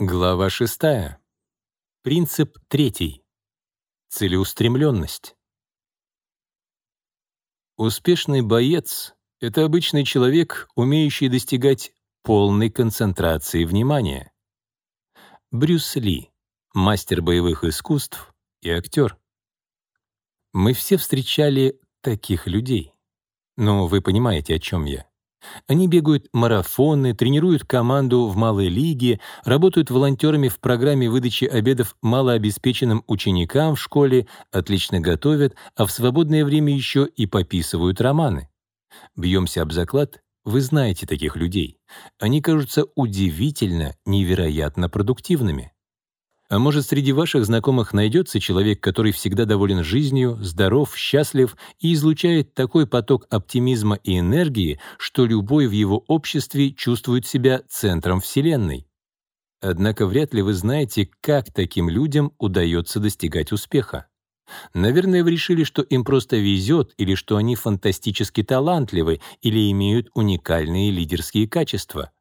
Глава 6. Принцип третий. Целеустремленность. Успешный боец — это обычный человек, умеющий достигать полной концентрации внимания. Брюс Ли, мастер боевых искусств и актер. Мы все встречали таких людей. Но вы понимаете, о чем я. Они бегают марафоны, тренируют команду в малой лиге, работают волонтерами в программе выдачи обедов малообеспеченным ученикам в школе, отлично готовят, а в свободное время еще и пописывают романы. Бьемся об заклад, вы знаете таких людей. Они кажутся удивительно, невероятно продуктивными. А может, среди ваших знакомых найдется человек, который всегда доволен жизнью, здоров, счастлив и излучает такой поток оптимизма и энергии, что любой в его обществе чувствует себя центром Вселенной. Однако вряд ли вы знаете, как таким людям удается достигать успеха. Наверное, вы решили, что им просто везет, или что они фантастически талантливы, или имеют уникальные лидерские качества.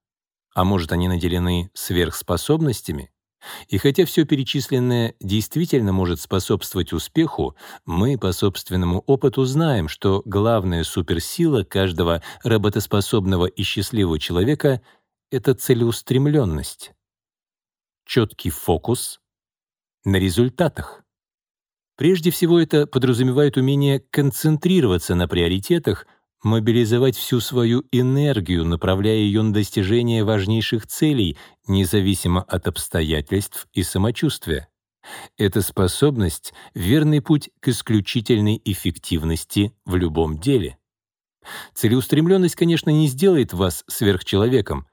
А может, они наделены сверхспособностями? И хотя все перечисленное действительно может способствовать успеху, мы по собственному опыту знаем, что главная суперсила каждого работоспособного и счастливого человека — это целеустремленность. Четкий фокус на результатах. Прежде всего это подразумевает умение концентрироваться на приоритетах, мобилизовать всю свою энергию, направляя ее на достижение важнейших целей, независимо от обстоятельств и самочувствия. Эта способность — верный путь к исключительной эффективности в любом деле. Целеустремленность, конечно, не сделает вас сверхчеловеком,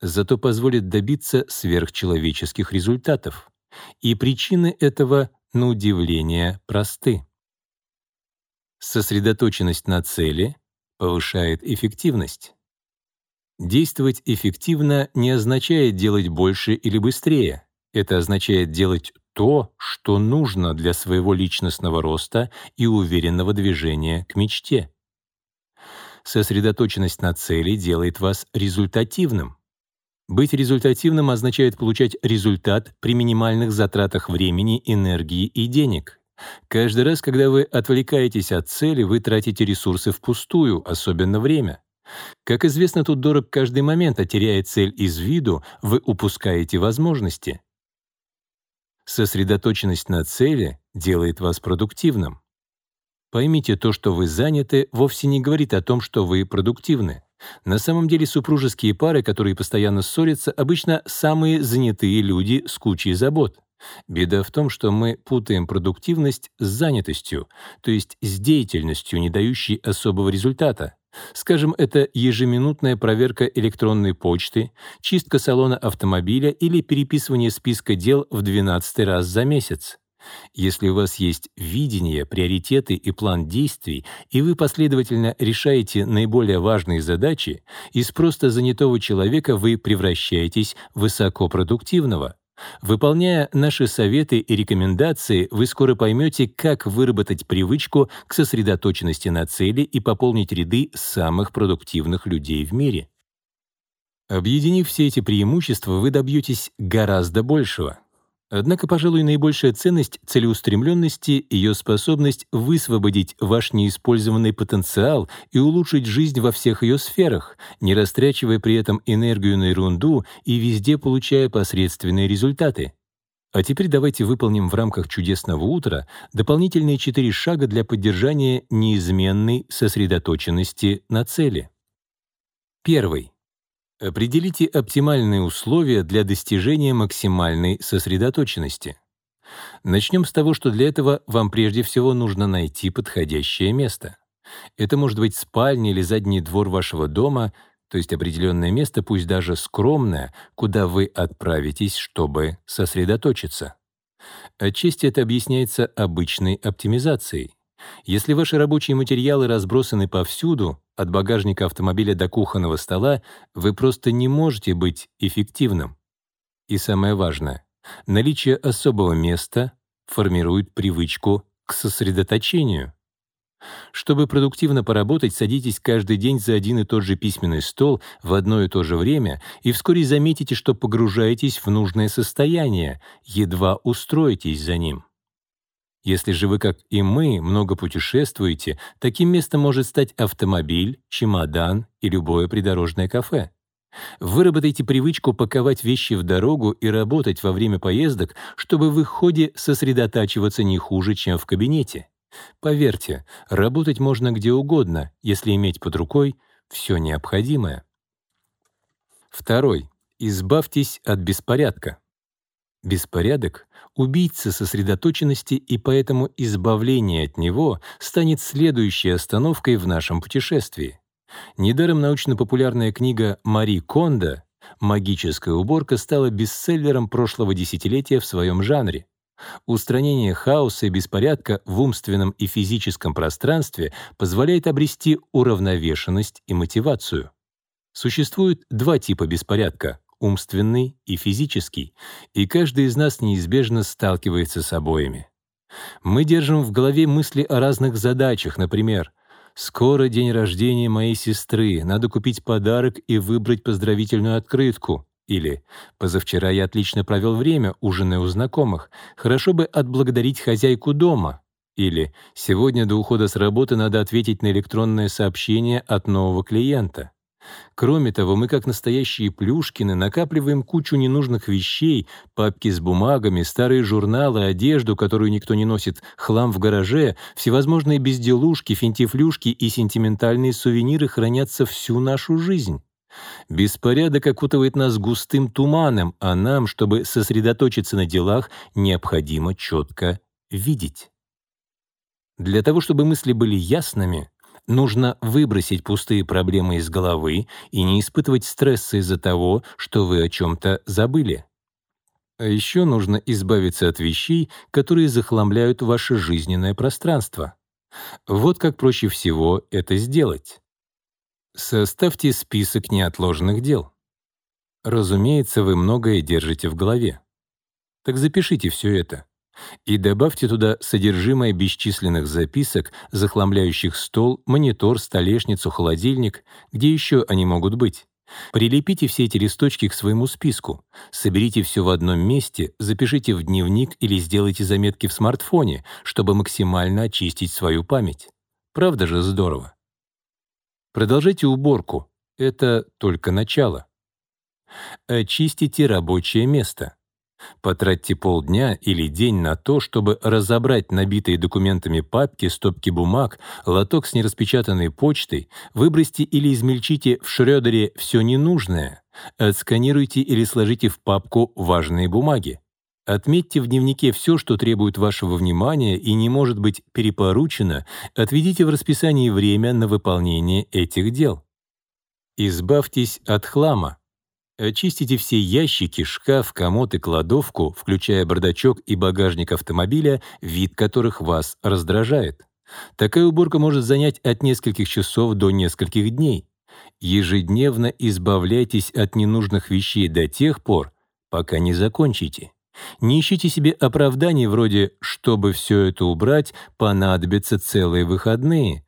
зато позволит добиться сверхчеловеческих результатов. И причины этого, на удивление, просты. Сосредоточенность на цели — повышает эффективность. Действовать эффективно не означает делать больше или быстрее. Это означает делать то, что нужно для своего личностного роста и уверенного движения к мечте. Сосредоточенность на цели делает вас результативным. Быть результативным означает получать результат при минимальных затратах времени, энергии и денег. Каждый раз, когда вы отвлекаетесь от цели, вы тратите ресурсы впустую, особенно время. Как известно, тут дорог каждый момент, а теряя цель из виду, вы упускаете возможности. Сосредоточенность на цели делает вас продуктивным. Поймите, то, что вы заняты, вовсе не говорит о том, что вы продуктивны. На самом деле супружеские пары, которые постоянно ссорятся, обычно самые занятые люди с кучей забот. Беда в том, что мы путаем продуктивность с занятостью, то есть с деятельностью, не дающей особого результата. Скажем, это ежеминутная проверка электронной почты, чистка салона автомобиля или переписывание списка дел в 12 раз за месяц. Если у вас есть видение, приоритеты и план действий, и вы последовательно решаете наиболее важные задачи, из просто занятого человека вы превращаетесь в высокопродуктивного. Выполняя наши советы и рекомендации, вы скоро поймете, как выработать привычку к сосредоточенности на цели и пополнить ряды самых продуктивных людей в мире. Объединив все эти преимущества, вы добьетесь гораздо большего. Однако, пожалуй, наибольшая ценность целеустремленности — ее способность высвободить ваш неиспользованный потенциал и улучшить жизнь во всех ее сферах, не растрачивая при этом энергию на ерунду и везде получая посредственные результаты. А теперь давайте выполним в рамках чудесного утра дополнительные четыре шага для поддержания неизменной сосредоточенности на цели. Первый. Определите оптимальные условия для достижения максимальной сосредоточенности. Начнем с того, что для этого вам прежде всего нужно найти подходящее место. Это может быть спальня или задний двор вашего дома, то есть определенное место, пусть даже скромное, куда вы отправитесь, чтобы сосредоточиться. Отчасти это объясняется обычной оптимизацией. Если ваши рабочие материалы разбросаны повсюду, от багажника автомобиля до кухонного стола, вы просто не можете быть эффективным. И самое важное, наличие особого места формирует привычку к сосредоточению. Чтобы продуктивно поработать, садитесь каждый день за один и тот же письменный стол в одно и то же время и вскоре заметите, что погружаетесь в нужное состояние, едва устроитесь за ним. Если же вы, как и мы, много путешествуете, таким местом может стать автомобиль, чемодан и любое придорожное кафе. Выработайте привычку паковать вещи в дорогу и работать во время поездок, чтобы в их ходе сосредотачиваться не хуже, чем в кабинете. Поверьте, работать можно где угодно, если иметь под рукой все необходимое. Второй. Избавьтесь от беспорядка. Беспорядок — убийца сосредоточенности, и поэтому избавление от него станет следующей остановкой в нашем путешествии. Недаром научно-популярная книга Мари Кондо «Магическая уборка» стала бестселлером прошлого десятилетия в своем жанре. Устранение хаоса и беспорядка в умственном и физическом пространстве позволяет обрести уравновешенность и мотивацию. Существует два типа беспорядка — умственный и физический, и каждый из нас неизбежно сталкивается с обоими. Мы держим в голове мысли о разных задачах, например, «Скоро день рождения моей сестры, надо купить подарок и выбрать поздравительную открытку», или «Позавчера я отлично провел время, ужиная у знакомых. Хорошо бы отблагодарить хозяйку дома». Или «Сегодня до ухода с работы надо ответить на электронное сообщение от нового клиента». Кроме того, мы, как настоящие плюшкины, накапливаем кучу ненужных вещей, папки с бумагами, старые журналы, одежду, которую никто не носит, хлам в гараже, всевозможные безделушки, финтифлюшки и сентиментальные сувениры хранятся всю нашу жизнь. Беспорядок окутывает нас густым туманом, а нам, чтобы сосредоточиться на делах, необходимо четко видеть. Для того, чтобы мысли были ясными, нужно выбросить пустые проблемы из головы и не испытывать стресса из-за того, что вы о чем-то забыли. А еще нужно избавиться от вещей, которые захламляют ваше жизненное пространство. Вот как проще всего это сделать. Составьте список неотложных дел. Разумеется, вы многое держите в голове. Так запишите все это. И добавьте туда содержимое бесчисленных записок, захламляющих стол, монитор, столешницу, холодильник, где еще они могут быть. Прилепите все эти листочки к своему списку, соберите все в одном месте, запишите в дневник или сделайте заметки в смартфоне, чтобы максимально очистить свою память. Правда же здорово? Продолжайте уборку. Это только начало. Очистите рабочее место. Потратьте полдня или день на то, чтобы разобрать набитые документами папки, стопки бумаг, лоток с нераспечатанной почтой, выбросьте или измельчите в Шрёдере все ненужное, отсканируйте или сложите в папку важные бумаги. Отметьте в дневнике все, что требует вашего внимания и не может быть перепоручено, отведите в расписании время на выполнение этих дел. Избавьтесь от хлама. Очистите все ящики, шкаф, комод и кладовку, включая бардачок и багажник автомобиля, вид которых вас раздражает. Такая уборка может занять от нескольких часов до нескольких дней. Ежедневно избавляйтесь от ненужных вещей до тех пор, пока не закончите. Не ищите себе оправданий вроде «чтобы все это убрать, понадобятся целые выходные».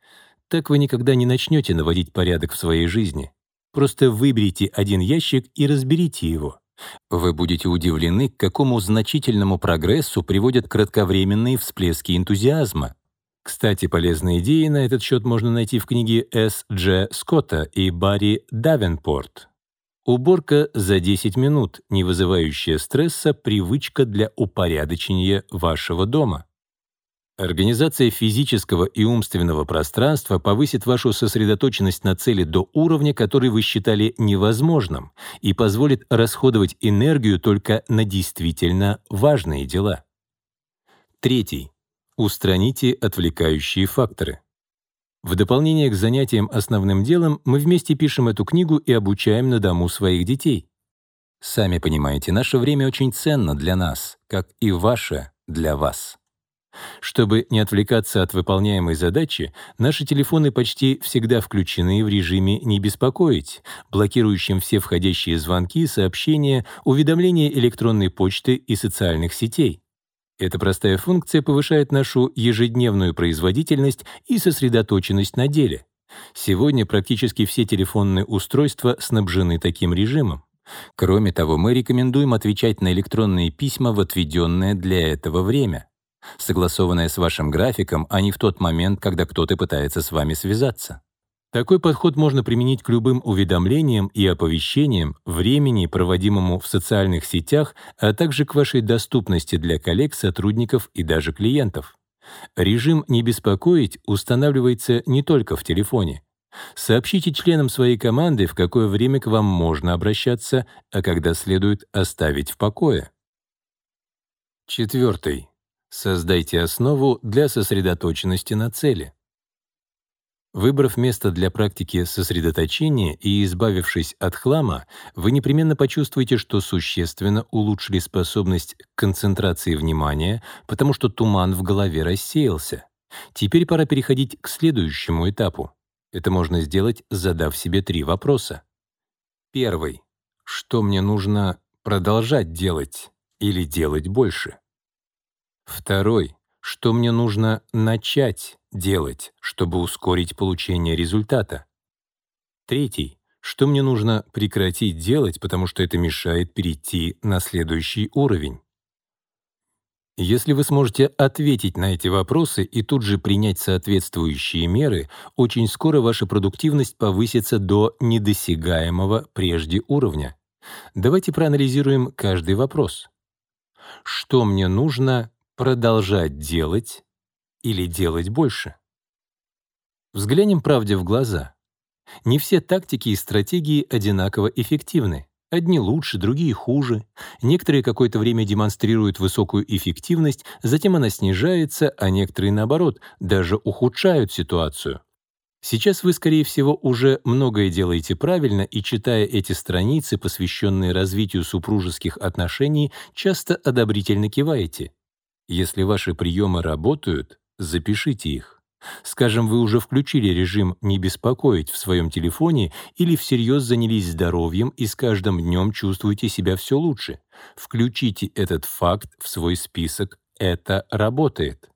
Так вы никогда не начнете наводить порядок в своей жизни. Просто выберите один ящик и разберите его. Вы будете удивлены, к какому значительному прогрессу приводят кратковременные всплески энтузиазма. Кстати, полезные идеи на этот счет можно найти в книге С. Дж. Скотта и Барри Давенпорт. Уборка за 10 минут, не вызывающая стресса, привычка для упорядочения вашего дома. Организация физического и умственного пространства повысит вашу сосредоточенность на цели до уровня, который вы считали невозможным, и позволит расходовать энергию только на действительно важные дела. Третий. Устраните отвлекающие факторы. В дополнение к занятиям основным делом мы вместе пишем эту книгу и обучаем на дому своих детей. Сами понимаете, наше время очень ценно для нас, как и ваше для вас. Чтобы не отвлекаться от выполняемой задачи, наши телефоны почти всегда включены в режиме «не беспокоить», блокирующим все входящие звонки, сообщения, уведомления электронной почты и социальных сетей. Эта простая функция повышает нашу ежедневную производительность и сосредоточенность на деле. Сегодня практически все телефонные устройства снабжены таким режимом. Кроме того, мы рекомендуем отвечать на электронные письма в отведенное для этого время, согласованное с вашим графиком, а не в тот момент, когда кто-то пытается с вами связаться. Такой подход можно применить к любым уведомлениям и оповещениям, времени, проводимому в социальных сетях, а также к вашей доступности для коллег, сотрудников и даже клиентов. Режим «Не беспокоить» устанавливается не только в телефоне. Сообщите членам своей команды, в какое время к вам можно обращаться, а когда следует оставить в покое. Четвертый. Создайте основу для сосредоточенности на цели. Выбрав место для практики сосредоточения и избавившись от хлама, вы непременно почувствуете, что существенно улучшили способность к концентрации внимания, потому что туман в голове рассеялся. Теперь пора переходить к следующему этапу. Это можно сделать, задав себе три вопроса. Первый. Что мне нужно продолжать делать или делать больше? Второй. Что мне нужно начать делать, чтобы ускорить получение результата? Третий. Что мне нужно прекратить делать, потому что это мешает перейти на следующий уровень? Если вы сможете ответить на эти вопросы и тут же принять соответствующие меры, очень скоро ваша продуктивность повысится до недосягаемого прежде уровня. Давайте проанализируем каждый вопрос. Что мне нужно продолжать делать или делать больше? Взглянем правде в глаза. Не все тактики и стратегии одинаково эффективны. Одни лучше, другие хуже. Некоторые какое-то время демонстрируют высокую эффективность, затем она снижается, а некоторые, наоборот, даже ухудшают ситуацию. Сейчас вы, скорее всего, уже многое делаете правильно, и, читая эти страницы, посвященные развитию супружеских отношений, часто одобрительно киваете. Если ваши приемы работают, запишите их. Скажем, вы уже включили режим «не беспокоить» в своем телефоне или всерьез занялись здоровьем и с каждым днем чувствуете себя все лучше. Включите этот факт в свой список «это работает».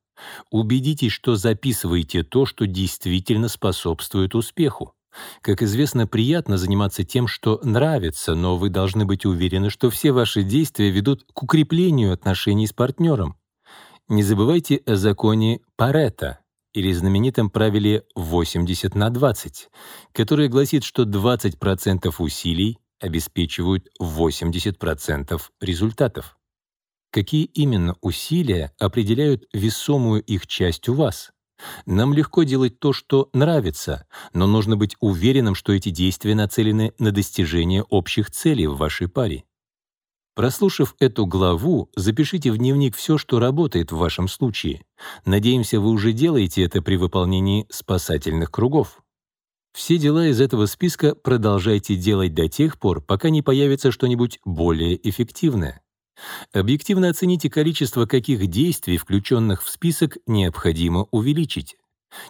Убедитесь, что записываете то, что действительно способствует успеху. Как известно, приятно заниматься тем, что нравится, но вы должны быть уверены, что все ваши действия ведут к укреплению отношений с партнером. Не забывайте о законе Паретта или знаменитом правиле 80 на 20, которое гласит, что 20% усилий обеспечивают 80% результатов. Какие именно усилия определяют весомую их часть у вас? Нам легко делать то, что нравится, но нужно быть уверенным, что эти действия нацелены на достижение общих целей в вашей паре. Прослушав эту главу, запишите в дневник все, что работает в вашем случае. Надеемся, вы уже делаете это при выполнении спасательных кругов. Все дела из этого списка продолжайте делать до тех пор, пока не появится что-нибудь более эффективное. Объективно оцените количество каких действий, включенных в список, необходимо увеличить.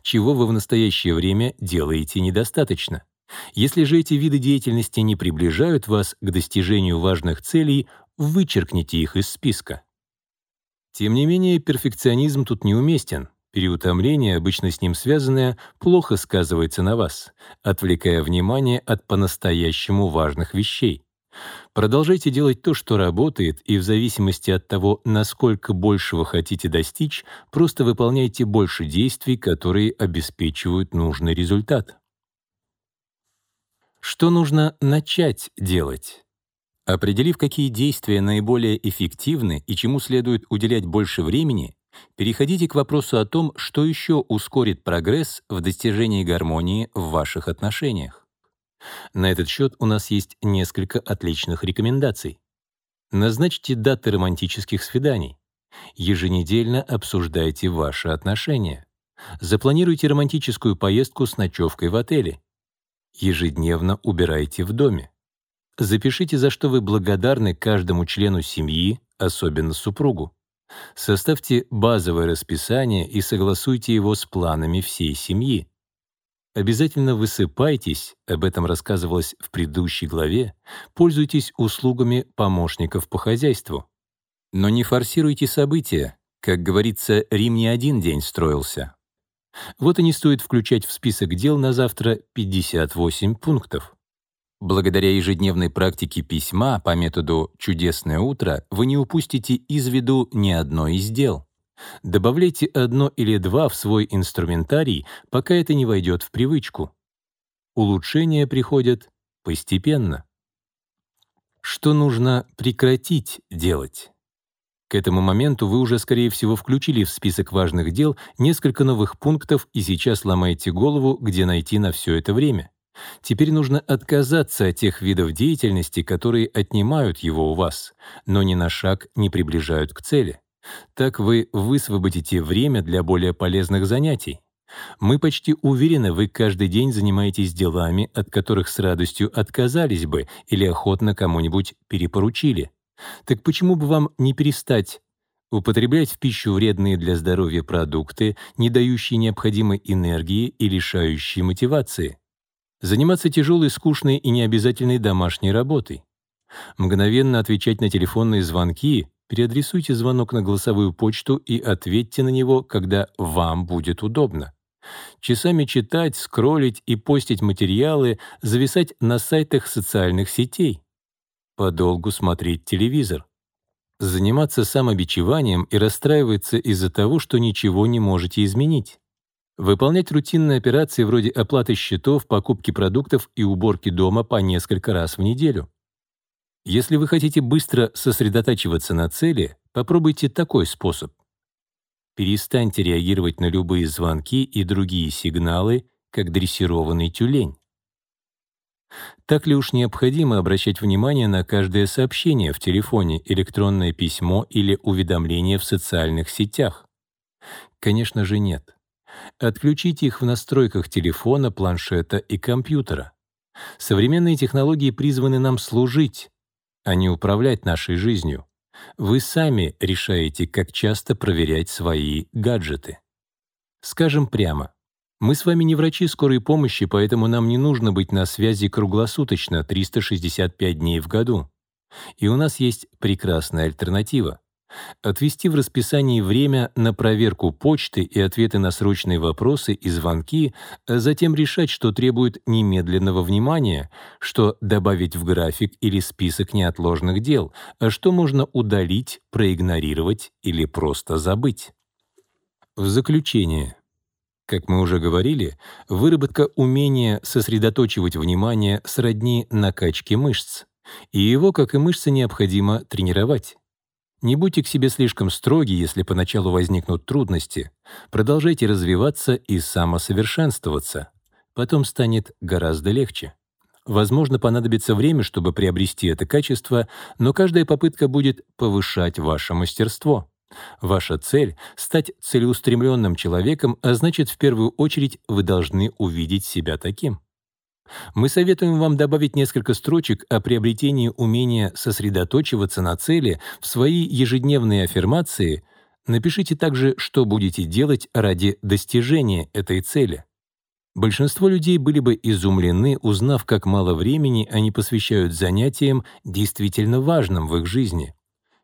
Чего вы в настоящее время делаете недостаточно. Если же эти виды деятельности не приближают вас к достижению важных целей, вычеркните их из списка. Тем не менее, перфекционизм тут неуместен. Переутомление, обычно с ним связанное, плохо сказывается на вас, отвлекая внимание от по-настоящему важных вещей. Продолжайте делать то, что работает, и в зависимости от того, насколько больше вы хотите достичь, просто выполняйте больше действий, которые обеспечивают нужный результат. Что нужно начать делать? Определив, какие действия наиболее эффективны и чему следует уделять больше времени, переходите к вопросу о том, что еще ускорит прогресс в достижении гармонии в ваших отношениях. На этот счет у нас есть несколько отличных рекомендаций. Назначьте даты романтических свиданий. Еженедельно обсуждайте ваши отношения. Запланируйте романтическую поездку с ночевкой в отеле. Ежедневно убирайте в доме. Запишите, за что вы благодарны каждому члену семьи, особенно супругу. Составьте базовое расписание и согласуйте его с планами всей семьи. Обязательно высыпайтесь, об этом рассказывалось в предыдущей главе, пользуйтесь услугами помощников по хозяйству. Но не форсируйте события, Как говорится, Рим не один день строился. Вот и не стоит включать в список дел на завтра 58 пунктов. Благодаря ежедневной практике письма по методу «Чудесное утро» вы не упустите из виду ни одно из дел. Добавляйте одно или два в свой инструментарий, пока это не войдет в привычку. Улучшения приходят постепенно. Что нужно прекратить делать? К этому моменту вы уже, скорее всего, включили в список важных дел несколько новых пунктов и сейчас ломаете голову, где найти на все это время. Теперь нужно отказаться от тех видов деятельности, которые отнимают его у вас, но ни на шаг не приближают к цели. Так вы высвободите время для более полезных занятий. Мы почти уверены, вы каждый день занимаетесь делами, от которых с радостью отказались бы или охотно кому-нибудь перепоручили. Так почему бы вам не перестать употреблять в пищу вредные для здоровья продукты, не дающие необходимой энергии и лишающие мотивации? Заниматься тяжелой, скучной и необязательной домашней работой? Мгновенно отвечать на телефонные звонки, переадресуйте звонок на голосовую почту и ответьте на него, когда вам будет удобно. Часами читать, скроллить и постить материалы, зависать на сайтах социальных сетей. Подолгу смотреть телевизор. Заниматься самобичеванием и расстраиваться из-за того, что ничего не можете изменить. Выполнять рутинные операции вроде оплаты счетов, покупки продуктов и уборки дома по несколько раз в неделю. Если вы хотите быстро сосредотачиваться на цели, попробуйте такой способ. Перестаньте реагировать на любые звонки и другие сигналы, как дрессированный тюлень. Так ли уж необходимо обращать внимание на каждое сообщение в телефоне, электронное письмо или уведомление в социальных сетях? Конечно же нет. Отключите их в настройках телефона, планшета и компьютера. Современные технологии призваны нам служить, а не управлять нашей жизнью. Вы сами решаете, как часто проверять свои гаджеты. Скажем прямо, мы с вами не врачи скорой помощи, поэтому нам не нужно быть на связи круглосуточно 365 дней в году. И у нас есть прекрасная альтернатива отвести в расписании время на проверку почты и ответы на срочные вопросы и звонки, а затем решать, что требует немедленного внимания, что добавить в график или список неотложных дел, а что можно удалить, проигнорировать или просто забыть. В заключение. Как мы уже говорили, выработка умения сосредоточивать внимание сродни накачке мышц, и его, как и мышцы, необходимо тренировать. Не будьте к себе слишком строги, если поначалу возникнут трудности. Продолжайте развиваться и самосовершенствоваться. Потом станет гораздо легче. Возможно, понадобится время, чтобы приобрести это качество, но каждая попытка будет повышать ваше мастерство. Ваша цель — стать целеустремленным человеком, а значит, в первую очередь вы должны увидеть себя таким. Мы советуем вам добавить несколько строчек о приобретении умения сосредоточиваться на цели в свои ежедневные аффирмации. Напишите также, что будете делать ради достижения этой цели. Большинство людей были бы изумлены, узнав, как мало времени они посвящают занятиям, действительно важным в их жизни.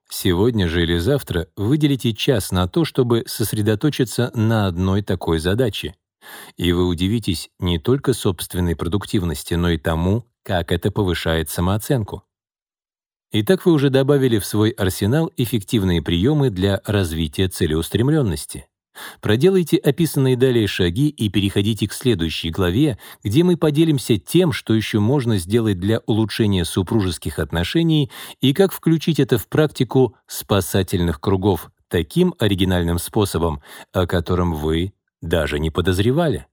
Сегодня же или завтра выделите час на то, чтобы сосредоточиться на одной такой задаче. И вы удивитесь не только собственной продуктивности, но и тому, как это повышает самооценку. Итак, вы уже добавили в свой арсенал эффективные приемы для развития целеустремленности. Проделайте описанные далее шаги и переходите к следующей главе, где мы поделимся тем, что еще можно сделать для улучшения супружеских отношений и как включить это в практику спасательных кругов таким оригинальным способом, о котором вы даже не подозревали.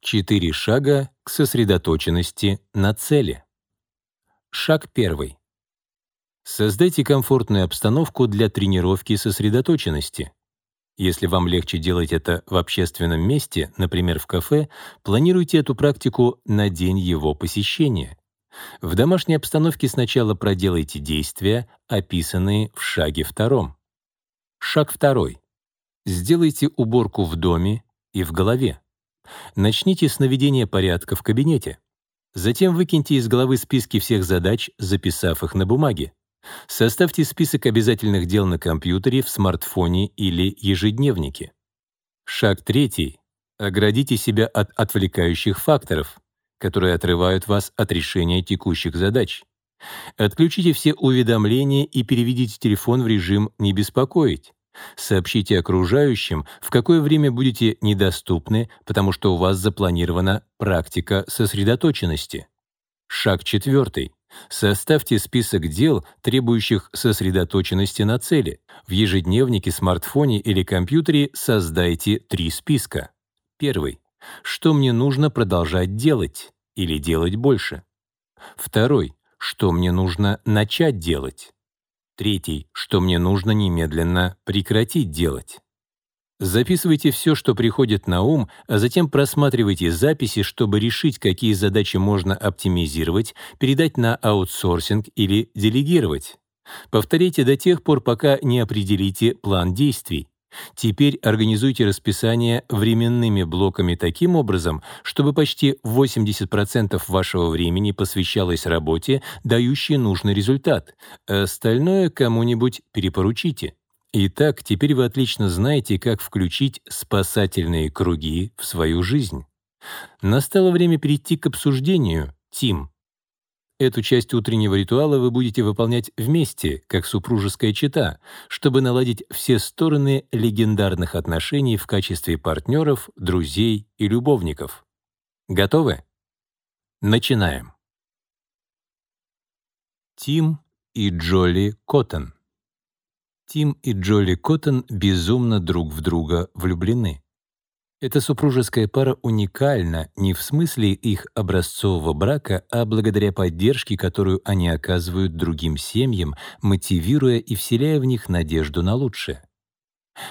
Четыре шага к сосредоточенности на цели. Шаг первый. Создайте комфортную обстановку для тренировки сосредоточенности. Если вам легче делать это в общественном месте, например, в кафе, планируйте эту практику на день его посещения. В домашней обстановке сначала проделайте действия, описанные в шаге втором. Шаг второй. Сделайте уборку в доме и в голове. Начните с наведения порядка в кабинете. Затем выкиньте из головы списки всех задач, записав их на бумаге. Составьте список обязательных дел на компьютере, в смартфоне или ежедневнике. Шаг третий. Оградите себя от отвлекающих факторов, которые отрывают вас от решения текущих задач. Отключите все уведомления и переведите телефон в режим «Не беспокоить». Сообщите окружающим, в какое время будете недоступны, потому что у вас запланирована практика сосредоточенности. Шаг четвертый. Составьте список дел, требующих сосредоточенности на цели. В ежедневнике, смартфоне или компьютере создайте три списка. Первый. Что мне нужно продолжать делать или делать больше? Второй. Что мне нужно начать делать? Третий. Что мне нужно немедленно прекратить делать? Записывайте все, что приходит на ум, а затем просматривайте записи, чтобы решить, какие задачи можно оптимизировать, передать на аутсорсинг или делегировать. Повторите до тех пор, пока не определите план действий. Теперь организуйте расписание временными блоками таким образом, чтобы почти 80% вашего времени посвящалось работе, дающей нужный результат, остальное кому-нибудь перепоручите. Итак, теперь вы отлично знаете, как включить спасательные круги в свою жизнь. Настало время перейти к обсуждению, Тим. Эту часть утреннего ритуала вы будете выполнять вместе, как супружеская чета, чтобы наладить все стороны легендарных отношений в качестве партнеров, друзей и любовников. Готовы? Начинаем. Тим и Джоли Коттон Тим и Джоли Коттон безумно друг в друга влюблены. Эта супружеская пара уникальна не в смысле их образцового брака, а благодаря поддержке, которую они оказывают другим семьям, мотивируя и вселяя в них надежду на лучшее.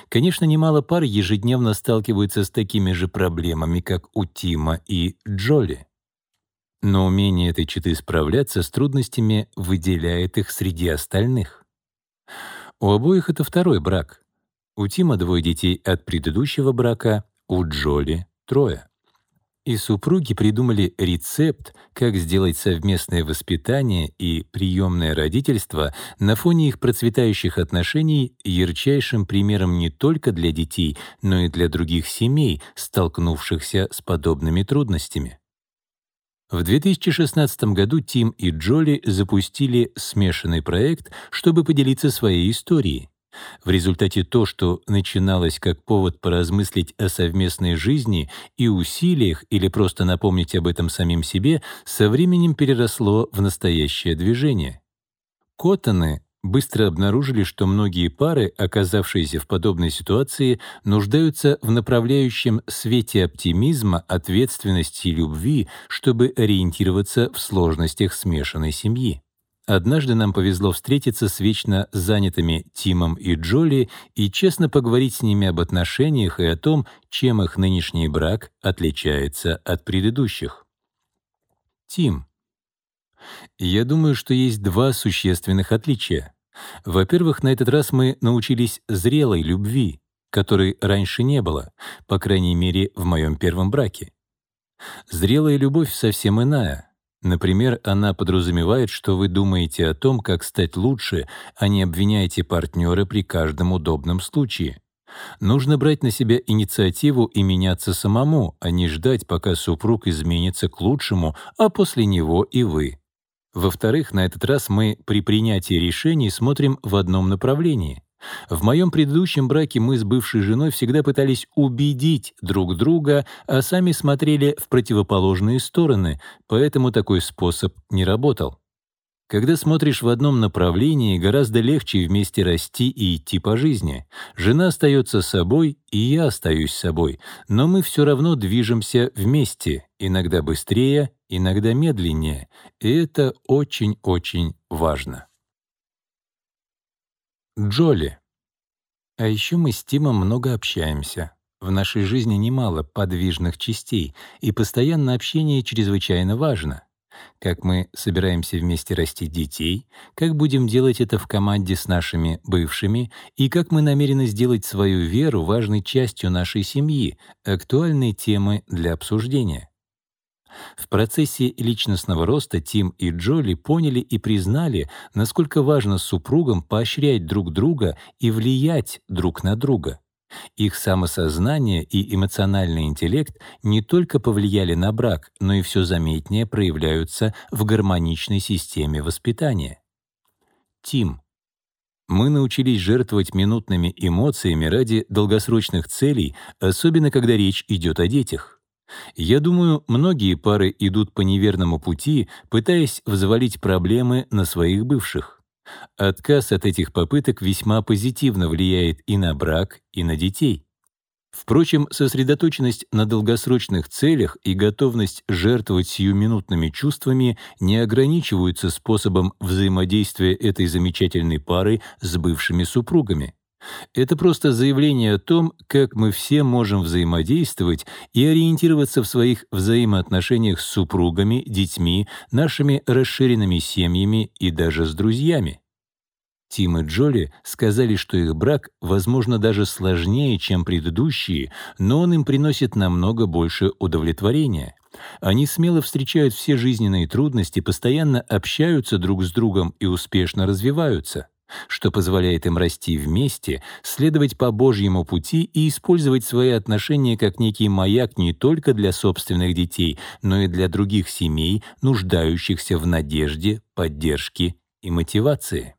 Конечно, немало пар ежедневно сталкиваются с такими же проблемами, как у Тима и Джоли. Но умение этой четы справляться с трудностями выделяет их среди остальных. У обоих это второй брак. У Тима двое детей от предыдущего брака, у Джоли — трое. И супруги придумали рецепт, как сделать совместное воспитание и приемное родительство на фоне их процветающих отношений ярчайшим примером не только для детей, но и для других семей, столкнувшихся с подобными трудностями. В 2016 году Тим и Джоли запустили смешанный проект, чтобы поделиться своей историей. В результате то, что начиналось как повод поразмыслить о совместной жизни и усилиях или просто напомнить об этом самим себе, со временем переросло в настоящее движение. Коттоны быстро обнаружили, что многие пары, оказавшиеся в подобной ситуации, нуждаются в направляющем свете оптимизма, ответственности и любви, чтобы ориентироваться в сложностях смешанной семьи. Однажды нам повезло встретиться с вечно занятыми Тимом и Джоли и честно поговорить с ними об отношениях и о том, чем их нынешний брак отличается от предыдущих. Тим. Я думаю, что есть два существенных отличия. Во-первых, на этот раз мы научились зрелой любви, которой раньше не было, по крайней мере, в моем первом браке. Зрелая любовь совсем иная. Например, она подразумевает, что вы думаете о том, как стать лучше, а не обвиняете партнера при каждом удобном случае. Нужно брать на себя инициативу и меняться самому, а не ждать, пока супруг изменится к лучшему, а после него и вы. Во-вторых, на этот раз мы при принятии решений смотрим в одном направлении. В моем предыдущем браке мы с бывшей женой всегда пытались убедить друг друга, а сами смотрели в противоположные стороны, поэтому такой способ не работал. Когда смотришь в одном направлении, гораздо легче вместе расти и идти по жизни. Жена остается собой, и я остаюсь собой, но мы все равно движемся вместе, иногда быстрее, иногда медленнее, и это очень-очень важно. Джоли. А еще мы с Тимом много общаемся. В нашей жизни немало подвижных частей, и постоянное общение чрезвычайно важно как мы собираемся вместе растить детей, как будем делать это в команде с нашими бывшими и как мы намерены сделать свою веру важной частью нашей семьи, актуальные темы для обсуждения. В процессе личностного роста Тим и Джоли поняли и признали, насколько важно супругам поощрять друг друга и влиять друг на друга. Их самосознание и эмоциональный интеллект не только повлияли на брак, но и все заметнее проявляются в гармоничной системе воспитания. Тим. Мы научились жертвовать минутными эмоциями ради долгосрочных целей, особенно когда речь идет о детях. Я думаю, многие пары идут по неверному пути, пытаясь взвалить проблемы на своих бывших. Отказ от этих попыток весьма позитивно влияет и на брак, и на детей. Впрочем, сосредоточенность на долгосрочных целях и готовность жертвовать сиюминутными чувствами не ограничиваются способом взаимодействия этой замечательной пары с бывшими супругами. Это просто заявление о том, как мы все можем взаимодействовать и ориентироваться в своих взаимоотношениях с супругами, детьми, нашими расширенными семьями и даже с друзьями. Тим и Джоли сказали, что их брак, возможно, даже сложнее, чем предыдущие, но он им приносит намного больше удовлетворения. Они смело встречают все жизненные трудности, постоянно общаются друг с другом и успешно развиваются что позволяет им расти вместе, следовать по Божьему пути и использовать свои отношения как некий маяк не только для собственных детей, но и для других семей, нуждающихся в надежде, поддержке и мотивации.